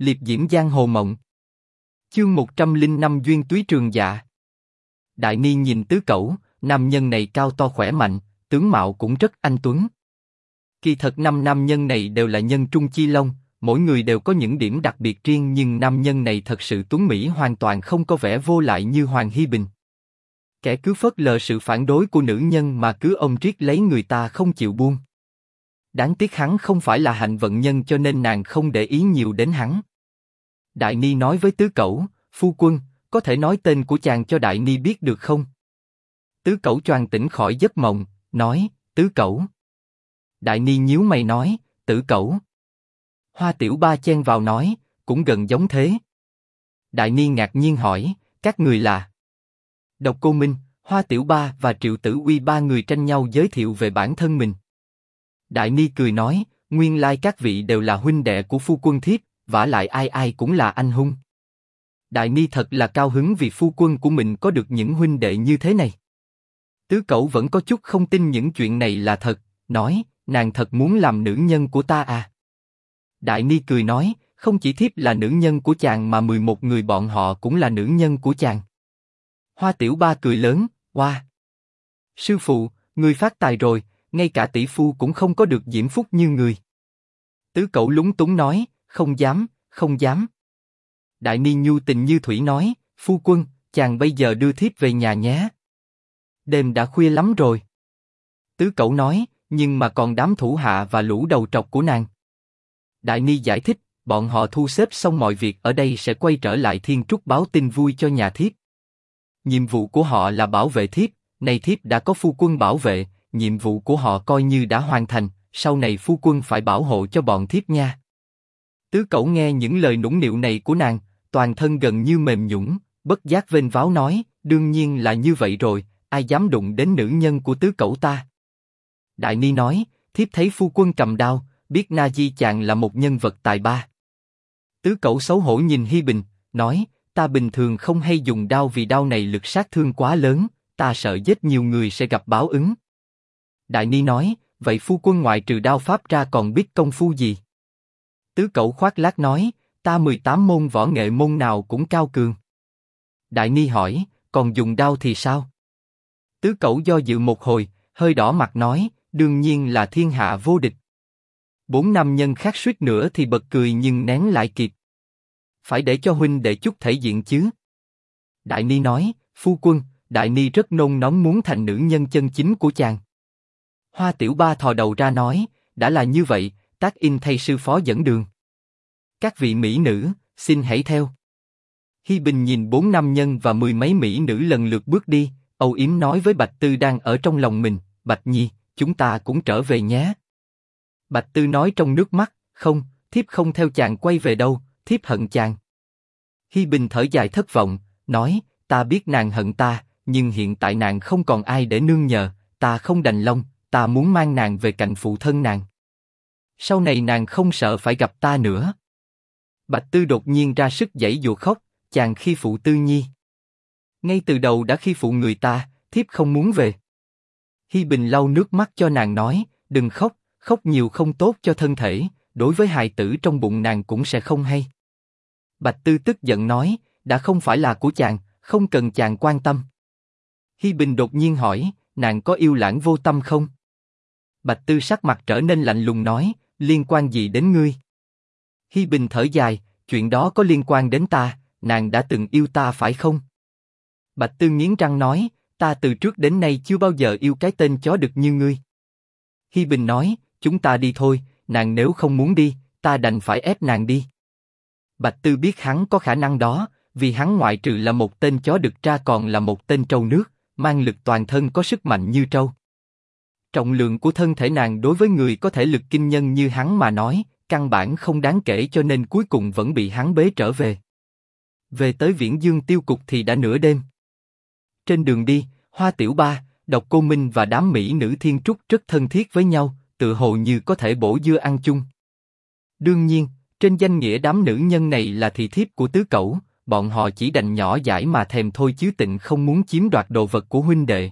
liệp diễm giang hồ mộng. Chương 105 duyên túy trường dạ. Đại Ni nhìn tứ cẩu, nam nhân này cao to khỏe mạnh, tướng mạo cũng rất anh tuấn. Kỳ thật năm nam nhân này đều là nhân trung chi long, mỗi người đều có những điểm đặc biệt riêng nhưng nam nhân này thật sự tuấn mỹ hoàn toàn không có vẻ vô lại như Hoàng Hy Bình. Kẻ cứ phớt lờ sự phản đối của nữ nhân mà cứ ông triết lấy người ta không chịu buông. Đáng tiếc hắn không phải là hạnh vận nhân cho nên nàng không để ý nhiều đến hắn. Đại Ni nói với tứ cẩu, phu quân, có thể nói tên của chàng cho Đại Ni biết được không? Tứ cẩu choàng tỉnh khỏi giấc mộng, nói, tứ cẩu. Đại Ni nhíu mày nói, tử cẩu. Hoa Tiểu Ba chen vào nói, cũng gần giống thế. Đại Ni ngạc nhiên hỏi, các người là? Độc Cô Minh, Hoa Tiểu Ba và Triệu Tử Uy ba người tranh nhau giới thiệu về bản thân mình. Đại Ni cười nói, nguyên lai các vị đều là huynh đệ của phu quân thiếp, vả lại ai ai cũng là anh hùng. Đại Ni thật là cao hứng vì phu quân của mình có được những huynh đệ như thế này. Tứ Cẩu vẫn có chút không tin những chuyện này là thật, nói, nàng thật muốn làm nữ nhân của ta à? Đại Ni cười nói, không chỉ thiếp là nữ nhân của chàng mà 11 người bọn họ cũng là nữ nhân của chàng. Hoa Tiểu Ba cười lớn, hoa. Sư phụ, người phát tài rồi, ngay cả tỷ phu cũng không có được diễm phúc như người. Tứ cậu lúng túng nói, không dám, không dám. Đại Ni nhu tình như thủy nói, phu quân, chàng bây giờ đưa thiếp về nhà nhé. Đêm đã khuya lắm rồi. Tứ cậu nói, nhưng mà còn đám thủ hạ và lũ đầu trọc của nàng. Đại Ni giải thích, bọn họ thu xếp xong mọi việc ở đây sẽ quay trở lại Thiên Trúc báo tin vui cho nhà thiếp. Nhiệm vụ của họ là bảo vệ thiếp, nay thiếp đã có phu quân bảo vệ, nhiệm vụ của họ coi như đã hoàn thành, sau này phu quân phải bảo hộ cho bọn thiếp nha. Tứ Cẩu nghe những lời nũng nịu này của nàng, toàn thân gần như mềm nhũn, bất giác vênh váo nói, đương nhiên là như vậy rồi, ai dám đụng đến nữ nhân của tứ cậu ta? Đại Ni nói, thiếp thấy phu quân cầm đao, biết Na Di chàng là một nhân vật tài ba. Tứ Cẩu xấu hổ nhìn Hi Bình, nói, ta bình thường không hay dùng đao vì đao này lực sát thương quá lớn, ta sợ giết nhiều người sẽ gặp báo ứng. Đại Ni nói, vậy phu quân ngoại trừ đao pháp ra còn biết công phu gì? Tứ cậu khoác lác nói, ta 18 môn võ nghệ môn nào cũng cao cường. Đại Ni hỏi, còn dùng đao thì sao? Tứ cậu do dự một hồi, hơi đỏ mặt nói, đương nhiên là thiên hạ vô địch. Bốn nam nhân khác suýt nữa thì bật cười nhưng nén lại kịp. Phải để cho huynh để chút thể diện chứ. Đại Ni nói, phu quân, Đại Ni rất nôn nóng muốn thành nữ nhân chân chính của chàng. Hoa Tiểu Ba thò đầu ra nói, đã là như vậy, tác in thay sư phó dẫn đường. Các vị mỹ nữ, xin hãy theo. Hi Bình nhìn bốn nam nhân và mười mấy mỹ nữ lần lượt bước đi, âu yếm nói với Bạch Tư đang ở trong lòng mình, Bạch Nhi, chúng ta cũng trở về nhé. Bạch Tư nói trong nước mắt, không, thiếp không theo chàng quay về đâu, thiếp hận chàng. Hi Bình thở dài thất vọng, nói, ta biết nàng hận ta, nhưng hiện tại nàng không còn ai để nương nhờ, ta không đành lòng, ta muốn mang nàng về cạnh phụ thân nàng. Sau này nàng không sợ phải gặp ta nữa. Bạch Tư đột nhiên ra sức giãy dụa khóc, chàng khi phụ Tư Nhi. Ngay từ đầu đã khi phụ người ta, thiếp không muốn về. Hi Bình lau nước mắt cho nàng nói, đừng khóc, khóc nhiều không tốt cho thân thể, đối với hài tử trong bụng nàng cũng sẽ không hay. Bạch Tư tức giận nói, đã không phải là của chàng, không cần chàng quan tâm. Hi Bình đột nhiên hỏi, nàng có yêu lãng vô tâm không? Bạch Tư sắc mặt trở nên lạnh lùng nói, liên quan gì đến ngươi? Hi Bình thở dài, chuyện đó có liên quan đến ta, nàng đã từng yêu ta phải không? Bạch Tư nghiến răng nói, ta từ trước đến nay chưa bao giờ yêu cái tên chó được như ngươi. Hi Bình nói, chúng ta đi thôi, nàng nếu không muốn đi, ta đành phải ép nàng đi. Bạch Tư biết hắn có khả năng đó, vì hắn ngoại trừ là một tên chó đực ra còn là một tên trâu nước, mang lực toàn thân có sức mạnh như trâu. Trọng lượng của thân thể nàng đối với người có thể lực kinh nhân như hắn mà nói, căn bản không đáng kể cho nên cuối cùng vẫn bị hắn bế trở về. Về tới Viễn Dương tiêu cục thì đã nửa đêm. Trên đường đi, Hoa Tiểu Ba, Độc Cô Minh và đám mỹ nữ thiên trúc rất thân thiết với nhau, tự hồ như có thể bổ dưa ăn chung. Đương nhiên, trên danh nghĩa đám nữ nhân này là thị thiếp của tứ cẩu, bọn họ chỉ đành nhỏ giải mà thèm thôi chứ tịnh không muốn chiếm đoạt đồ vật của huynh đệ.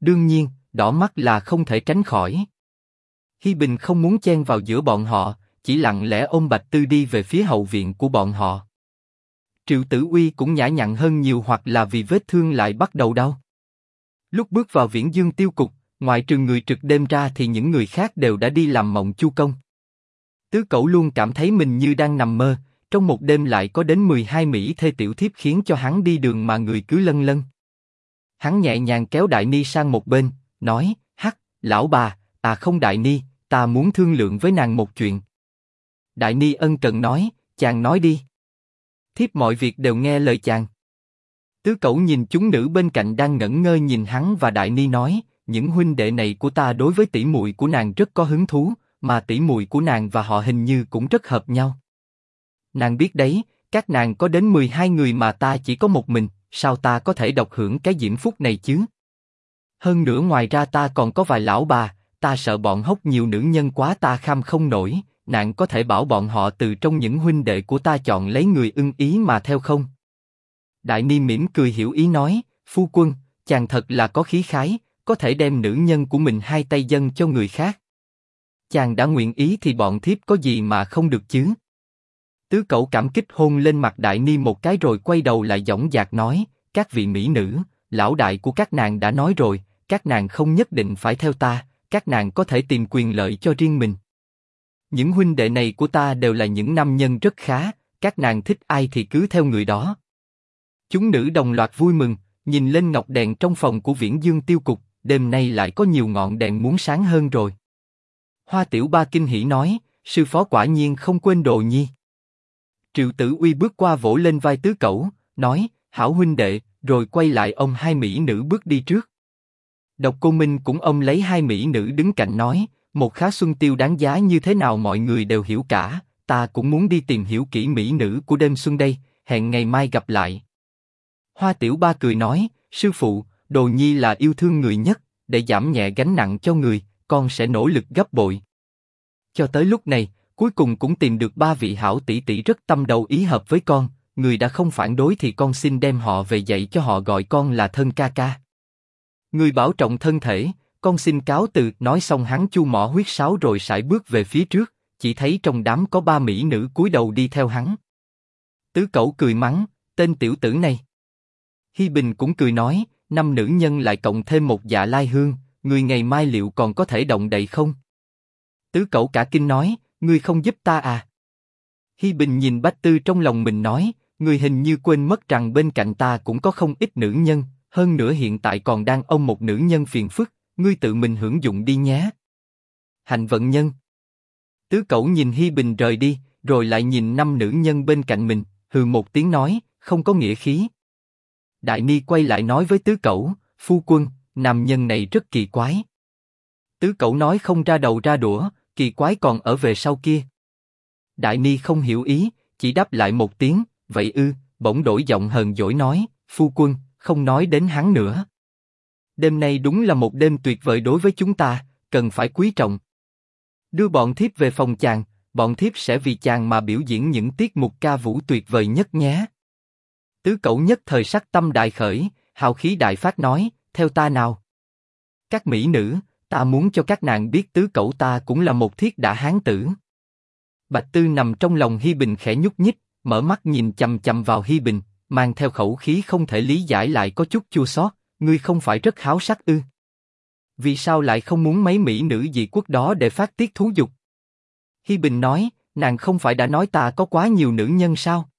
Đương nhiên, đỏ mắt là không thể tránh khỏi. Hi Bình không muốn chen vào giữa bọn họ, chỉ lặng lẽ ôm Bạch Tư đi về phía hậu viện của bọn họ. Triệu Tử Uy cũng nhã nhặn hơn nhiều hoặc là vì vết thương lại bắt đầu đau. Lúc bước vào viễn dương tiêu cục, ngoại trừ người trực đêm ra thì những người khác đều đã đi làm mộng chu công. Tứ Cẩu luôn cảm thấy mình như đang nằm mơ, trong một đêm lại có đến 12 mỹ thê tiểu thiếp khiến cho hắn đi đường mà người cứ lân lân. Hắn nhẹ nhàng kéo Đại Ni sang một bên, nói, hắc, lão bà, ta không Đại Ni, ta muốn thương lượng với nàng một chuyện. Đại Ni ân cần nói, chàng nói đi. Thiếp mọi việc đều nghe lời chàng. Tứ Cẩu nhìn chúng nữ bên cạnh đang ngẩn ngơ nhìn hắn và Đại Ni nói, những huynh đệ này của ta đối với tỷ muội của nàng rất có hứng thú, mà tỷ muội của nàng và họ hình như cũng rất hợp nhau. Nàng biết đấy, các nàng có đến 12 người mà ta chỉ có một mình, sao ta có thể độc hưởng cái diễm phúc này chứ? Hơn nữa ngoài ra ta còn có vài lão bà, ta sợ bọn hốc nhiều nữ nhân quá ta kham không nổi, nạn có thể bảo bọn họ từ trong những huynh đệ của ta chọn lấy người ưng ý mà theo không? Đại Ni mỉm cười hiểu ý nói, phu quân, chàng thật là có khí khái, có thể đem nữ nhân của mình hai tay dâng cho người khác. Chàng đã nguyện ý thì bọn thiếp có gì mà không được chứ? Tứ cậu cảm kích hôn lên mặt Đại Ni một cái rồi quay đầu lại dõng dạc nói, các vị mỹ nữ, lão đại của các nàng đã nói rồi, các nàng không nhất định phải theo ta, các nàng có thể tìm quyền lợi cho riêng mình. Những huynh đệ này của ta đều là những nam nhân rất khá, các nàng thích ai thì cứ theo người đó. Chúng nữ đồng loạt vui mừng, nhìn lên ngọc đèn trong phòng của Viễn Dương Tiêu Cục, đêm nay lại có nhiều ngọn đèn muốn sáng hơn rồi. Hoa Tiểu Ba kinh hỉ nói, sư phó quả nhiên không quên đồ nhi. Triệu Tử Uy bước qua vỗ lên vai tứ cẩu, nói, hảo huynh đệ, rồi quay lại ông hai mỹ nữ bước đi trước. Độc Cô Minh cũng ông lấy hai mỹ nữ đứng cạnh nói, một khá xuân tiêu đáng giá như thế nào mọi người đều hiểu cả, ta cũng muốn đi tìm hiểu kỹ mỹ nữ của đêm xuân đây, hẹn ngày mai gặp lại. Hoa Tiểu Ba cười nói, sư phụ, Đồ Nhi là yêu thương người nhất, để giảm nhẹ gánh nặng cho người, con sẽ nỗ lực gấp bội. Cho tới lúc này, cuối cùng cũng tìm được ba vị hảo tỷ tỷ rất tâm đầu ý hợp với con, người đã không phản đối thì con xin đem họ về dạy cho họ gọi con là thân ca ca. Người bảo trọng thân thể, con xin cáo từ. Nói xong hắn chu mỏ huyết sáo rồi sải bước về phía trước, chỉ thấy trong đám có ba mỹ nữ cúi đầu đi theo hắn. Tứ Cẩu cười mắng, tên tiểu tử này. Hi Bình cũng cười nói, năm nữ nhân lại cộng thêm một dạ lai hương, người ngày mai liệu còn có thể động đậy không? Tứ Cẩu cả kinh nói, ngươi không giúp ta à? Hi Bình nhìn Bách Tư trong lòng mình nói, người hình như quên mất rằng bên cạnh ta cũng có không ít nữ nhân, hơn nữa hiện tại còn đang ôm một nữ nhân phiền phức, ngươi tự mình hưởng dụng đi nhé. Hành vận nhân. Tứ Cẩu nhìn Hi Bình rời đi, rồi lại nhìn năm nữ nhân bên cạnh mình, hừ một tiếng nói, không có nghĩa khí. Đại Ni quay lại nói với Tứ Cẩu, phu quân, nam nhân này rất kỳ quái. Tứ Cẩu nói không ra đầu ra đũa, kỳ quái còn ở về sau kia. Đại Ni không hiểu ý, chỉ đáp lại một tiếng, vậy ư, bỗng đổi giọng hờn dỗi nói, phu quân, không nói đến hắn nữa. Đêm nay đúng là một đêm tuyệt vời đối với chúng ta, cần phải quý trọng. Đưa bọn thiếp về phòng chàng, bọn thiếp sẽ vì chàng mà biểu diễn những tiết mục ca vũ tuyệt vời nhất nhé. Tứ cậu nhất thời sắc tâm đại khởi, hào khí đại phát nói, theo ta nào. Các mỹ nữ, ta muốn cho các nàng biết tứ cậu ta cũng là một thiết đã hán tử. Bạch Tư nằm trong lòng Hi Bình khẽ nhúc nhích, mở mắt nhìn chầm chầm vào Hi Bình, mang theo khẩu khí không thể lý giải lại có chút chua xót. Ngươi không phải rất háo sắc ư? Vì sao lại không muốn mấy mỹ nữ dị quốc đó để phát tiết thú dục? Hi Bình nói, nàng không phải đã nói ta có quá nhiều nữ nhân sao?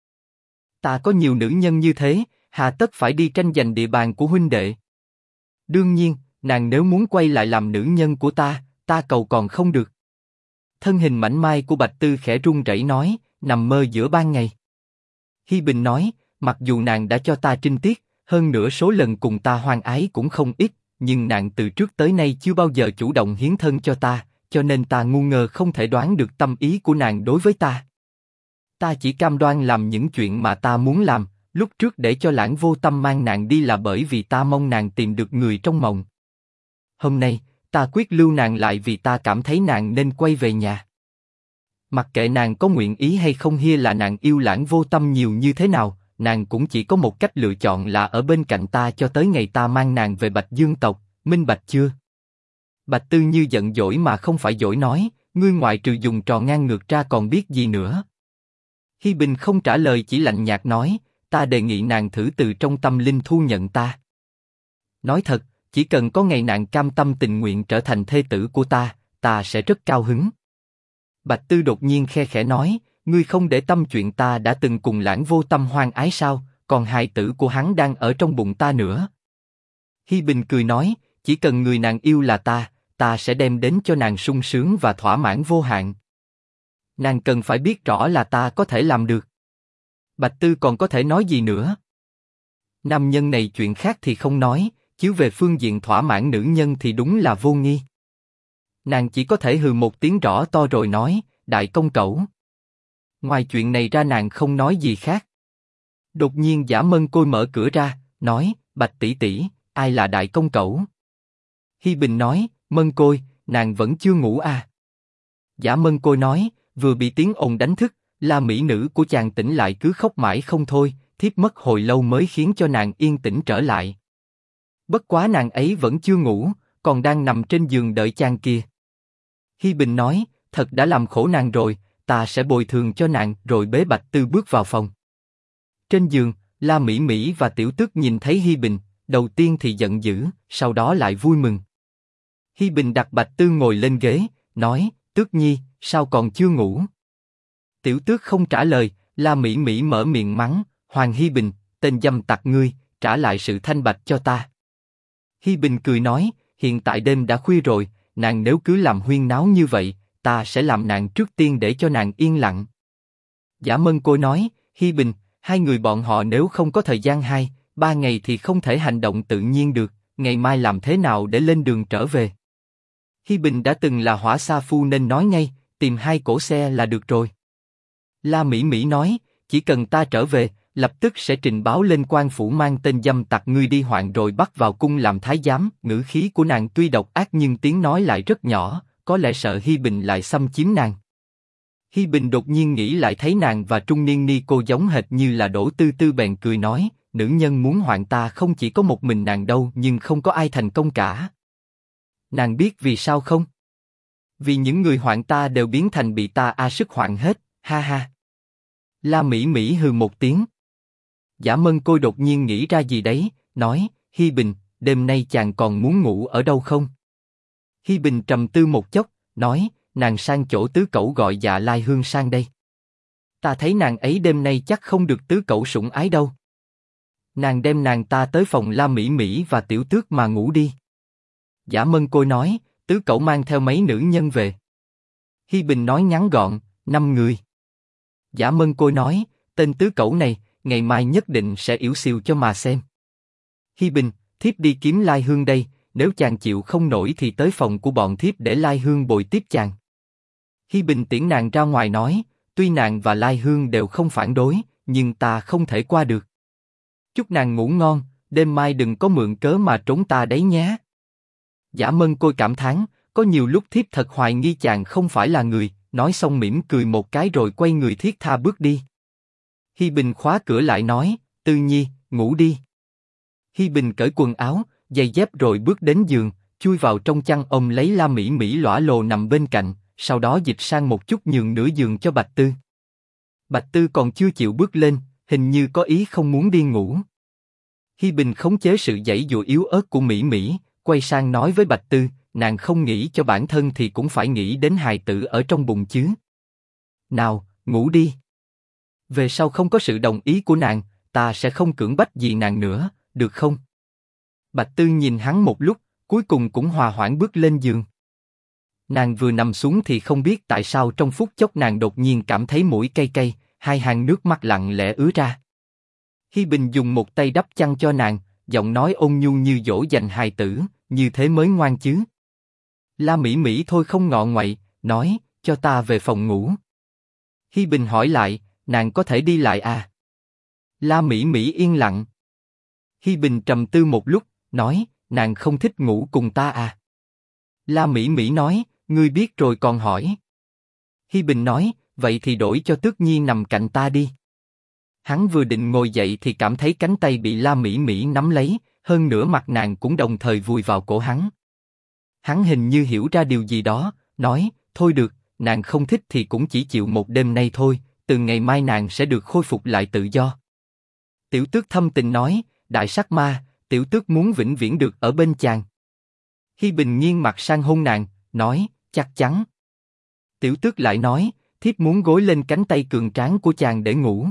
Ta có nhiều nữ nhân như thế, hà tất phải đi tranh giành địa bàn của huynh đệ. Đương nhiên, nàng nếu muốn quay lại làm nữ nhân của ta, ta cầu còn không được. Thân hình mảnh mai của Bạch Tư khẽ run rẩy nói, nằm mơ giữa ban ngày. Hi Bình nói, mặc dù nàng đã cho ta trinh tiết, hơn nữa số lần cùng ta hoan ái cũng không ít, nhưng nàng từ trước tới nay chưa bao giờ chủ động hiến thân cho ta, cho nên ta ngu ngờ không thể đoán được tâm ý của nàng đối với ta. Ta chỉ cam đoan làm những chuyện mà ta muốn làm, lúc trước để cho lãng vô tâm mang nàng đi là bởi vì ta mong nàng tìm được người trong mộng. Hôm nay, ta quyết lưu nàng lại vì ta cảm thấy nàng nên quay về nhà. Mặc kệ nàng có nguyện ý hay không hia là nàng yêu lãng vô tâm nhiều như thế nào, nàng cũng chỉ có một cách lựa chọn là ở bên cạnh ta cho tới ngày ta mang nàng về Bạch Dương tộc, minh bạch chưa? Bạch Tư như giận dỗi mà không phải dỗi nói, ngươi ngoại trừ dùng trò ngang ngược ra còn biết gì nữa? Hi Bình không trả lời chỉ lạnh nhạt nói, ta đề nghị nàng thử từ trong tâm linh thu nhận ta. Nói thật, chỉ cần có ngày nàng cam tâm tình nguyện trở thành thê tử của ta, ta sẽ rất cao hứng. Bạch Tư đột nhiên khe khẽ nói, ngươi không để tâm chuyện ta đã từng cùng lãng vô tâm hoang ái sao, còn hài tử của hắn đang ở trong bụng ta nữa. Hi Bình cười nói, chỉ cần người nàng yêu là ta, ta sẽ đem đến cho nàng sung sướng và thỏa mãn vô hạn. Nàng cần phải biết rõ là ta có thể làm được. Bạch Tư còn có thể nói gì nữa? Nam nhân này chuyện khác thì không nói, chiếu về phương diện thỏa mãn nữ nhân thì đúng là vô nghi. Nàng chỉ có thể hừ một tiếng rõ to rồi nói, đại công cẩu. Ngoài chuyện này ra nàng không nói gì khác. Đột nhiên giả mân côi mở cửa ra, nói, bạch tỷ tỷ, ai là đại công cẩu? Hi Bình nói, mân côi, nàng vẫn chưa ngủ à? Giả mân côi nói, vừa bị tiếng ồn đánh thức, là mỹ nữ của chàng tỉnh lại cứ khóc mãi không thôi, thiếp mất hồi lâu mới khiến cho nàng yên tĩnh trở lại. Bất quá nàng ấy vẫn chưa ngủ, còn đang nằm trên giường đợi chàng kia. Hi Bình nói, thật đã làm khổ nàng rồi, ta sẽ bồi thường cho nàng. Rồi bế Bạch Tư bước vào phòng. Trên giường, La Mỹ Mỹ và Tiểu Tước nhìn thấy Hi Bình, đầu tiên thì giận dữ, sau đó lại vui mừng. Hi Bình đặt Bạch Tư ngồi lên ghế, nói, Tước Nhi, sao còn chưa ngủ? Tiểu Tước không trả lời, La Mỹ Mỹ mở miệng mắng, Hoàng Hi Bình, tên dâm tặc ngươi, trả lại sự thanh bạch cho ta. Hi Bình cười nói, hiện tại đêm đã khuya rồi, nàng nếu cứ làm huyên náo như vậy, ta sẽ làm nàng trước tiên để cho nàng yên lặng. Giả Mân Côi nói, Hi Bình, hai người bọn họ nếu không có thời gian hai, ba ngày thì không thể hành động tự nhiên được, ngày mai làm thế nào để lên đường trở về? Hi Bình đã từng là hỏa sa phu nên nói ngay, tìm hai cổ xe là được rồi. La Mỹ Mỹ nói, chỉ cần ta trở về, lập tức sẽ trình báo lên quan phủ mang tên dâm tặc ngươi đi hoạn rồi bắt vào cung làm thái giám. Ngữ khí của nàng tuy độc ác nhưng tiếng nói lại rất nhỏ, có lẽ sợ Hi Bình lại xâm chiếm nàng. Hi Bình đột nhiên nghĩ lại thấy nàng và trung niên ni cô giống hệt như là đổ tư tư bèn cười nói, nữ nhân muốn hoạn ta không chỉ có một mình nàng đâu nhưng không có ai thành công cả. Nàng biết vì sao không? Vì những người hoạn ta đều biến thành bị ta a sức hoạn hết, ha ha. La Mỹ Mỹ hừ một tiếng. Giả Mân Côi đột nhiên nghĩ ra gì đấy, nói, Hi Bình, đêm nay chàng còn muốn ngủ ở đâu không? Hi Bình trầm tư một chốc, nói, nàng sang chỗ tứ cậu gọi dạ Lai Hương sang đây. Ta thấy nàng ấy đêm nay chắc không được tứ cậu sủng ái đâu. Nàng đem nàng ta tới phòng La Mỹ Mỹ và Tiểu Tước mà ngủ đi. Giả Mân Côi nói, tứ cậu mang theo mấy nữ nhân về. Hi Bình nói ngắn gọn, năm người. Giả Mân Côi nói, tên tứ cậu này, ngày mai nhất định sẽ yếu siêu cho mà xem. Hi Bình, thiếp đi kiếm Lai Hương đây, nếu chàng chịu không nổi thì tới phòng của bọn thiếp để Lai Hương bồi tiếp chàng. Hi Bình tiễn nàng ra ngoài nói, tuy nàng và Lai Hương đều không phản đối, nhưng ta không thể qua được. Chúc nàng ngủ ngon, đêm mai đừng có mượn cớ mà trốn ta đấy nhé. Giả Mân Côi cảm thán, có nhiều lúc thiếp thật hoài nghi chàng không phải là người, nói xong mỉm cười một cái rồi quay người thiết tha bước đi. Hi Bình khóa cửa lại nói, Tư Nhi, ngủ đi. Hi Bình cởi quần áo, giày dép rồi bước đến giường, chui vào trong chăn ôm lấy La Mỹ Mỹ lõa lồ nằm bên cạnh, sau đó dịch sang một chút nhường nửa giường cho Bạch Tư. Bạch Tư còn chưa chịu bước lên, hình như có ý không muốn đi ngủ. Hi Bình khống chế sự dãy dụa yếu ớt của Mỹ Mỹ, quay sang nói với Bạch Tư, nàng không nghĩ cho bản thân thì cũng phải nghĩ đến hài tử ở trong bụng chứ. Nào, ngủ đi. Về sau không có sự đồng ý của nàng, ta sẽ không cưỡng bách gì nàng nữa, được không? Bạch Tư nhìn hắn một lúc, cuối cùng cũng hòa hoãn bước lên giường. Nàng vừa nằm xuống thì không biết tại sao trong phút chốc nàng đột nhiên cảm thấy mũi cay cay, hai hàng nước mắt lặng lẽ ứa ra. Hi Bình dùng một tay đắp chăn cho nàng, giọng nói ôn nhu như dỗ dành hài tử, như thế mới ngoan chứ. La Mỹ Mỹ thôi không ngọ ngoại, nói, cho ta về phòng ngủ. Hi Bình hỏi lại, nàng có thể đi lại à? La Mỹ Mỹ yên lặng. Hi Bình trầm tư một lúc, nói, nàng không thích ngủ cùng ta à? La Mỹ Mỹ nói, ngươi biết rồi còn hỏi. Hi Bình nói, vậy thì đổi cho Tước Nhi nằm cạnh ta đi. Hắn vừa định ngồi dậy thì cảm thấy cánh tay bị La Mỹ Mỹ nắm lấy, hơn nữa mặt nàng cũng đồng thời vùi vào cổ hắn. Hắn hình như hiểu ra điều gì đó, nói, thôi được, nàng không thích thì cũng chỉ chịu một đêm nay thôi, từ ngày mai nàng sẽ được khôi phục lại tự do. Tiểu tước thâm tình nói, đại sắc ma, tiểu tước muốn vĩnh viễn được ở bên chàng. Hi Bình nghiêng mặt sang hôn nàng, nói, chắc chắn. Tiểu tước lại nói, thiếp muốn gối lên cánh tay cường tráng của chàng để ngủ.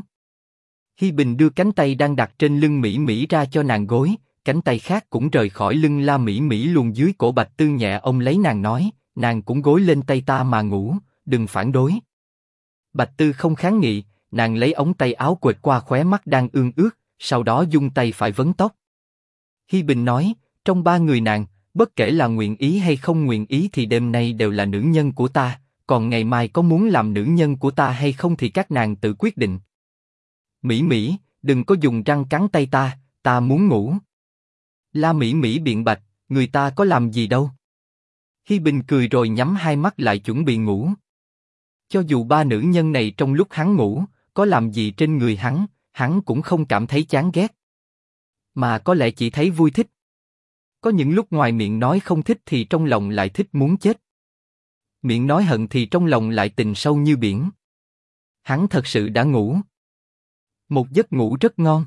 Hi Bình đưa cánh tay đang đặt trên lưng Mỹ Mỹ ra cho nàng gối, cánh tay khác cũng rời khỏi lưng La Mỹ Mỹ luồn dưới cổ Bạch Tư nhẹ ông lấy nàng nói, nàng cũng gối lên tay ta mà ngủ, đừng phản đối. Bạch Tư không kháng nghị, nàng lấy ống tay áo quệt qua khóe mắt đang ương ướt, sau đó dung tay phải vấn tóc. Hi Bình nói, trong ba người nàng, bất kể là nguyện ý hay không nguyện ý thì đêm nay đều là nữ nhân của ta, còn ngày mai có muốn làm nữ nhân của ta hay không thì các nàng tự quyết định. Mỹ Mỹ, đừng có dùng răng cắn tay ta, ta muốn ngủ. La Mỹ Mỹ biện bạch, người ta có làm gì đâu. Hi Bình cười rồi nhắm hai mắt lại chuẩn bị ngủ. Cho dù ba nữ nhân này trong lúc hắn ngủ, có làm gì trên người hắn, hắn cũng không cảm thấy chán ghét. Mà có lẽ chỉ thấy vui thích. Có những lúc ngoài miệng nói không thích thì trong lòng lại thích muốn chết. Miệng nói hận thì trong lòng lại tình sâu như biển. Hắn thật sự đã ngủ. Một giấc ngủ rất ngon.